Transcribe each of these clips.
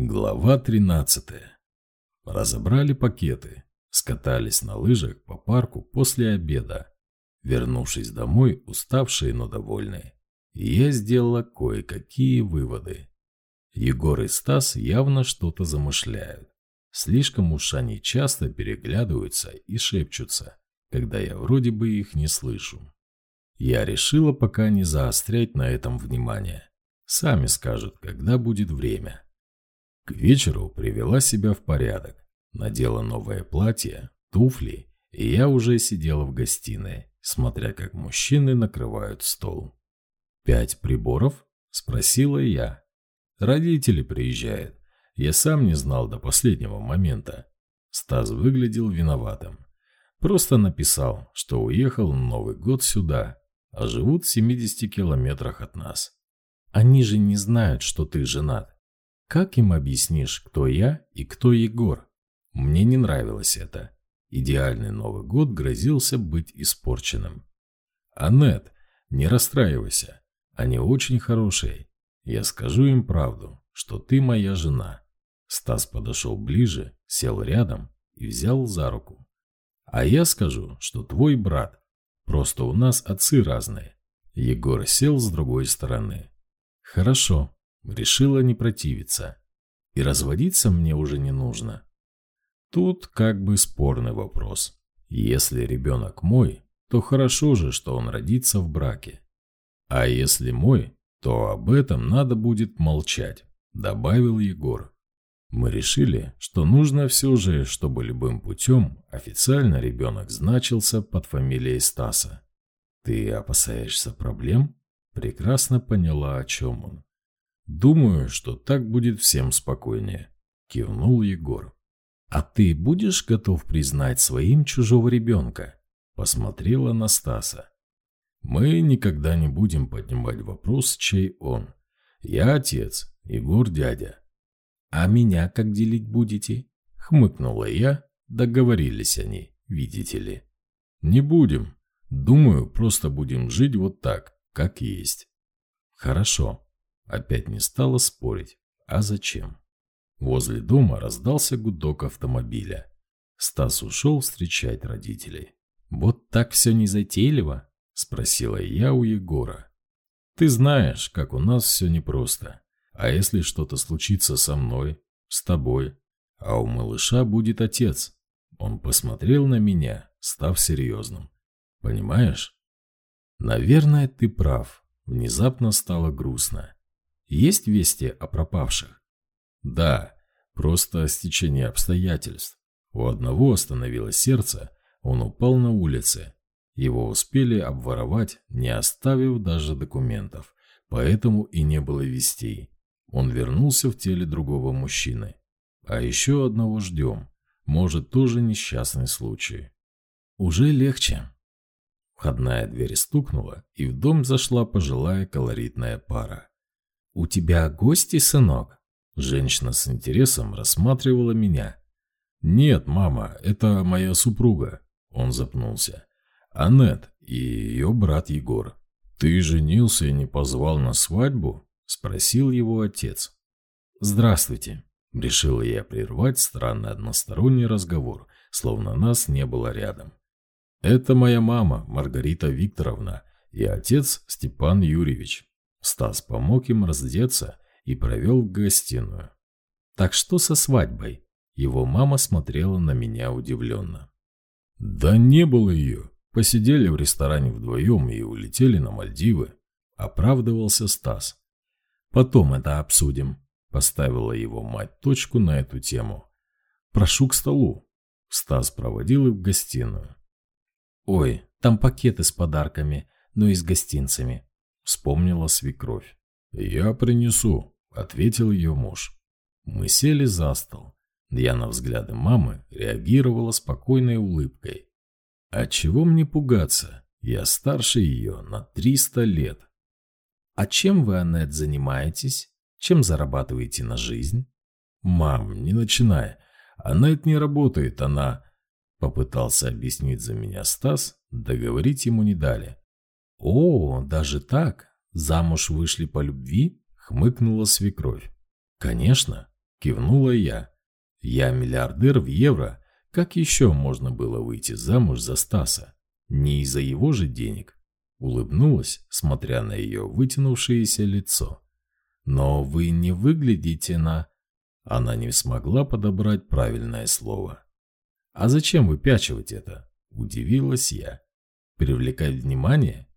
Глава 13. Разобрали пакеты, скатались на лыжах по парку после обеда. Вернувшись домой, уставшие, но довольные, я сделала кое-какие выводы. Егор и Стас явно что-то замышляют. Слишком уж они часто переглядываются и шепчутся, когда я вроде бы их не слышу. Я решила пока не заострять на этом внимание. Сами скажут, когда будет время. К вечеру привела себя в порядок, надела новое платье, туфли, и я уже сидела в гостиной, смотря как мужчины накрывают стол. «Пять приборов?» – спросила я. «Родители приезжают. Я сам не знал до последнего момента». Стас выглядел виноватым. Просто написал, что уехал на Новый год сюда, а живут в 70 километрах от нас. Они же не знают, что ты женат. Как им объяснишь, кто я и кто Егор? Мне не нравилось это. Идеальный Новый год грозился быть испорченным. Аннет, не расстраивайся. Они очень хорошие. Я скажу им правду, что ты моя жена. Стас подошел ближе, сел рядом и взял за руку. А я скажу, что твой брат. Просто у нас отцы разные. Егор сел с другой стороны. Хорошо, Решила не противиться. И разводиться мне уже не нужно. Тут как бы спорный вопрос. Если ребенок мой, то хорошо же, что он родится в браке. А если мой, то об этом надо будет молчать, добавил Егор. Мы решили, что нужно все же, чтобы любым путем официально ребенок значился под фамилией Стаса. Ты опасаешься проблем? Прекрасно поняла, о чем он. «Думаю, что так будет всем спокойнее», – кивнул Егор. «А ты будешь готов признать своим чужого ребенка?» – посмотрела на Стаса. «Мы никогда не будем поднимать вопрос, чей он. Я отец, Егор дядя». «А меня как делить будете?» – хмыкнула я. Договорились они, видите ли. «Не будем. Думаю, просто будем жить вот так, как есть». «Хорошо», Опять не стала спорить. А зачем? Возле дома раздался гудок автомобиля. Стас ушел встречать родителей. «Вот так все незатейливо?» – спросила я у Егора. «Ты знаешь, как у нас все непросто. А если что-то случится со мной, с тобой, а у малыша будет отец?» Он посмотрел на меня, став серьезным. «Понимаешь?» «Наверное, ты прав. Внезапно стало грустно. Есть вести о пропавших? Да, просто стечение обстоятельств. У одного остановилось сердце, он упал на улице. Его успели обворовать, не оставив даже документов, поэтому и не было вестей. Он вернулся в теле другого мужчины. А еще одного ждем. Может, тоже несчастный случай. Уже легче. Входная дверь стукнула, и в дом зашла пожилая колоритная пара. «У тебя гости, сынок?» Женщина с интересом рассматривала меня. «Нет, мама, это моя супруга», — он запнулся. «Аннет и ее брат Егор». «Ты женился и не позвал на свадьбу?» — спросил его отец. «Здравствуйте», — решила я прервать странный односторонний разговор, словно нас не было рядом. «Это моя мама, Маргарита Викторовна, и отец Степан Юрьевич. Стас помог им раздеться и провел в гостиную. «Так что со свадьбой?» Его мама смотрела на меня удивленно. «Да не было ее. Посидели в ресторане вдвоем и улетели на Мальдивы», — оправдывался Стас. «Потом это обсудим», — поставила его мать точку на эту тему. «Прошу к столу». Стас проводил их в гостиную. «Ой, там пакеты с подарками, но и с гостинцами вспомнила свекровь. «Я принесу», — ответил ее муж. Мы сели за стол. Я на взгляды мамы реагировала спокойной улыбкой. А чего мне пугаться? Я старше ее на 300 лет. А чем вы, Аннет, занимаетесь? Чем зарабатываете на жизнь? Мам, не начинай. Аннет не работает, она... Попытался объяснить за меня Стас, договорить ему не дали. «О, даже так? Замуж вышли по любви?» — хмыкнула свекровь. «Конечно. Кивнула я. Я миллиардер в евро. Как еще можно было выйти замуж за Стаса? Не из-за его же денег. Улыбнулась, смотря на ее вытянувшееся лицо. Но вы не выглядите на... Она не смогла подобрать правильное слово. «А зачем выпячивать это?» – удивилась я. «Привлекать внимание?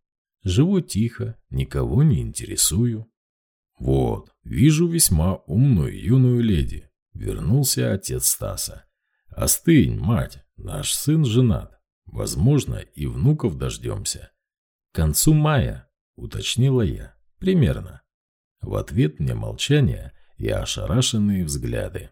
Живу тихо, никого не интересую». «Вот, вижу весьма умную юную леди», – вернулся отец Стаса. «Остынь, мать, наш сын женат. Возможно, и внуков дождемся». «К концу мая», – уточнила я. «Примерно». В ответ мне молчание и ошарашенные взгляды.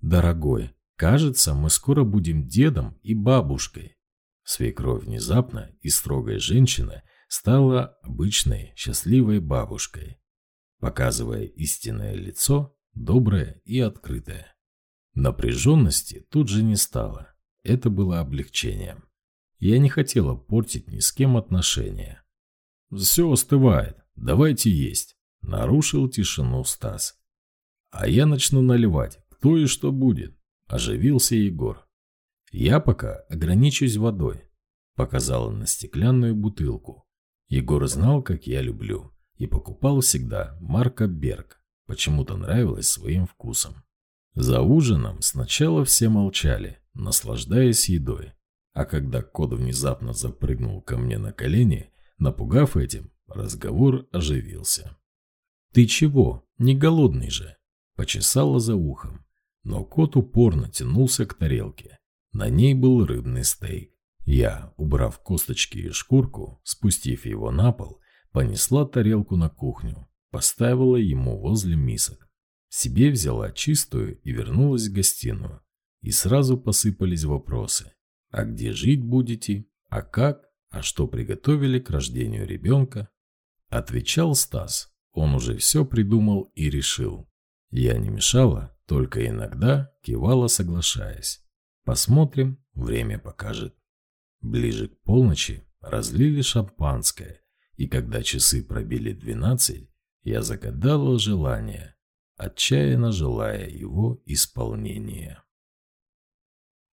«Дорогой, кажется, мы скоро будем дедом и бабушкой». Свекровь внезапно и строгая женщина стала обычной счастливой бабушкой, показывая истинное лицо, доброе и открытое. Напряженности тут же не стало. Это было облегчением. Я не хотела портить ни с кем отношения. «Все остывает. Давайте есть», — нарушил тишину Стас. А я начну наливать, кто и что будет. Оживился Егор. Я пока ограничусь водой. Показала на стеклянную бутылку. Егор знал, как я люблю. И покупал всегда марка Берг. Почему-то нравилось своим вкусом. За ужином сначала все молчали, наслаждаясь едой. А когда кот внезапно запрыгнул ко мне на колени, напугав этим, разговор оживился. «Ты чего? Не голодный же?» почесала за ухом. Но кот упорно тянулся к тарелке. На ней был рыбный стейк. Я, убрав косточки и шкурку, спустив его на пол, понесла тарелку на кухню, поставила ему возле мисок. Себе взяла чистую и вернулась в гостиную. И сразу посыпались вопросы. А где жить будете? А как? А что приготовили к рождению ребенка? Отвечал Стас. Он уже все придумал и решил. Я не мешала, только иногда кивала, соглашаясь. Посмотрим, время покажет. Ближе к полночи разлили шампанское, и когда часы пробили двенадцать, я загадала желание, отчаянно желая его исполнения.